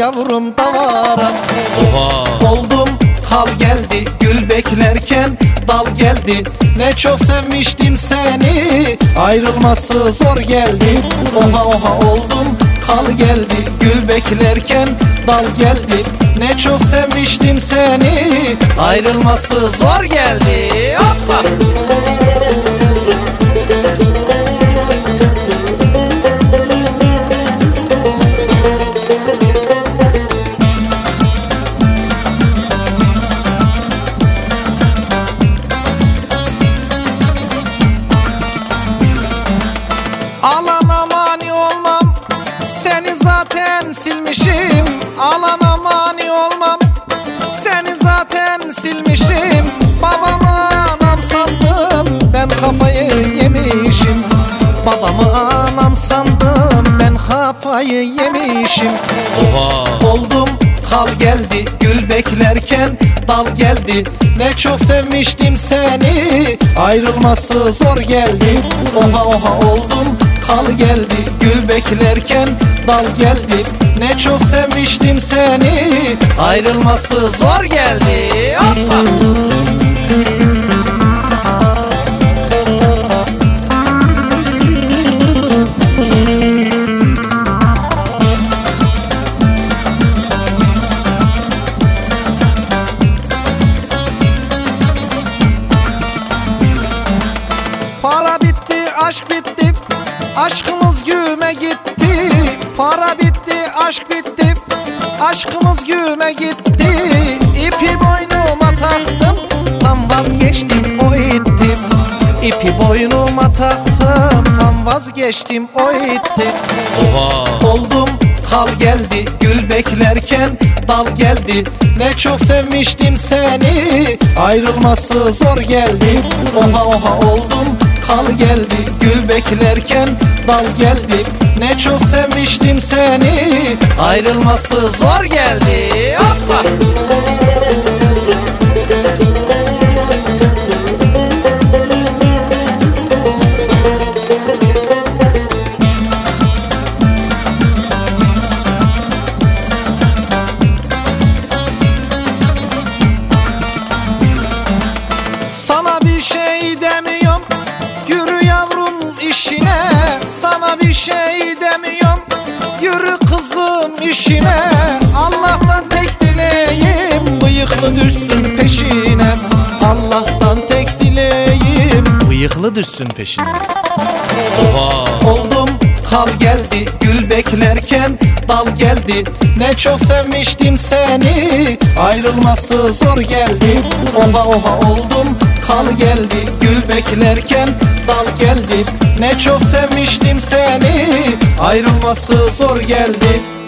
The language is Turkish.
Yavrum davara Oha. Oldum. Kal geldi gül beklerken dal geldi. Ne çok sevmiştim seni ayrılması zor geldi. Oha oha oldum. Kal geldi gül beklerken dal geldi. Ne çok sevmiştim seni ayrılması zor geldi. Hoppa! Alana mani olmam Seni zaten silmişim. Alana mani olmam Seni zaten silmişim. Babamı anam sandım Ben kafayı yemişim. Babamı anam sandım Ben kafayı yemişim. Oha. Oldum kal geldi gül beklerken dal geldi. Ne çok sevmiştim seni ayrılması zor geldi. Oha oha oldum kal geldi. Gül beklerken dal geldi. Ne çok sevmiştim seni ayrılması zor geldi. Hoppa! Aşk bitti. Aşkımız güme gitti. Para bitti, aşk bitti. Aşkımız güme gitti. İpi boynuma taktım. Tam vazgeçtim o ittim. İpi boynuma taktım. Tam vazgeçtim o ittim. Oha Oldum kal geldi gül beklerken dal geldi. Ne çok sevmiştim seni ayrılması zor geldi. Oha oha oldum kal geldi. Gül beklerken dal geldi. Ne çok sevmiştim seni ayrılması zor geldi. Hoppa! Düşsün peşine Oha. Oldum kal geldi gül beklerken dal geldi. Ne çok sevmiştim seni ayrılması zor geldi. Oha oha oldum kal geldi gül beklerken dal geldi. Ne çok sevmiştim seni ayrılması zor geldi